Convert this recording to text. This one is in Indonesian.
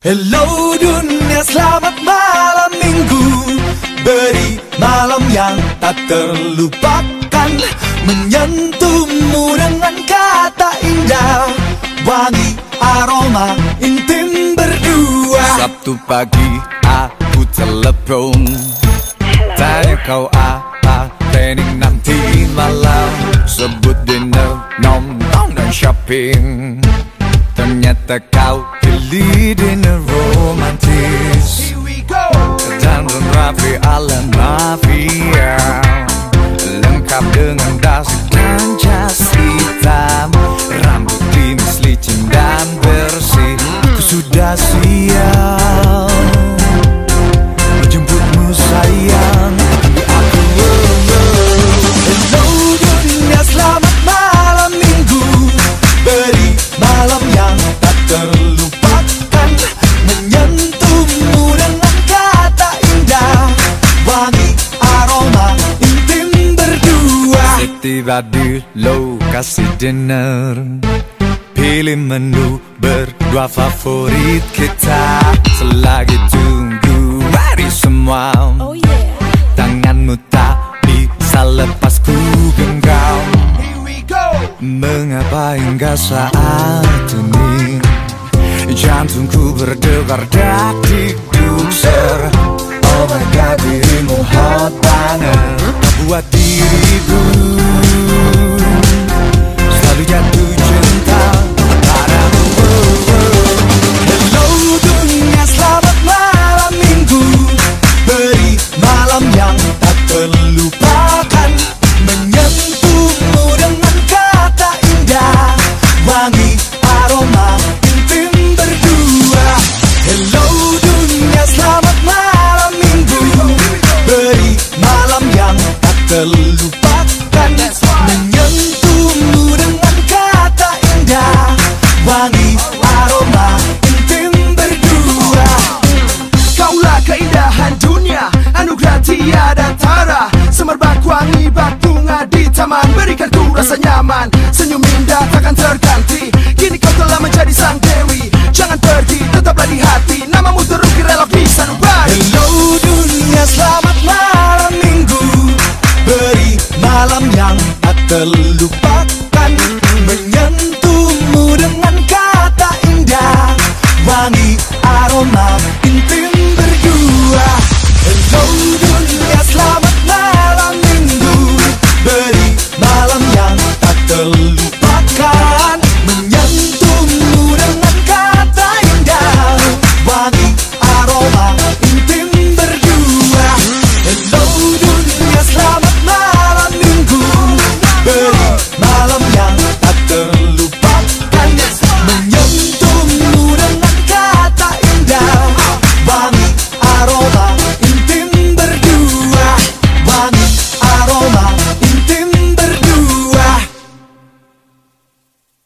Hello dunia selamat malam minggu. Beri malam yang tak terlupakan. Menyentuhmu dengan kata indah. Wangi aroma intim berdua. Sabtu pagi aku telepon. Tanya kau apa planning nanti malam. Sebut dinner, nonton dan shopping. Ternyata kau lead in a romantic. Here we go. Tanto tra fi alla mafia Setiba di lokasi dinner. Pilih menu berdua favorit kita. Selagi tunggu hari semua. Oh yeah. Tanganmu tak bisa lepas ku genggam. Here we go. Mengapa hingga saat ini? Jantungku berdebar dak dikduk Oh my god dirimu hot banget. Buat diriku Menyentuhmu dengan kata indah. Wangi aroma intim berdua. Kaulah keindahan dunia Anugerah tiada tara. Semerbak wangi bak bunga di taman Berikan ku rasa nyaman. Senyum indah takkan terganti tak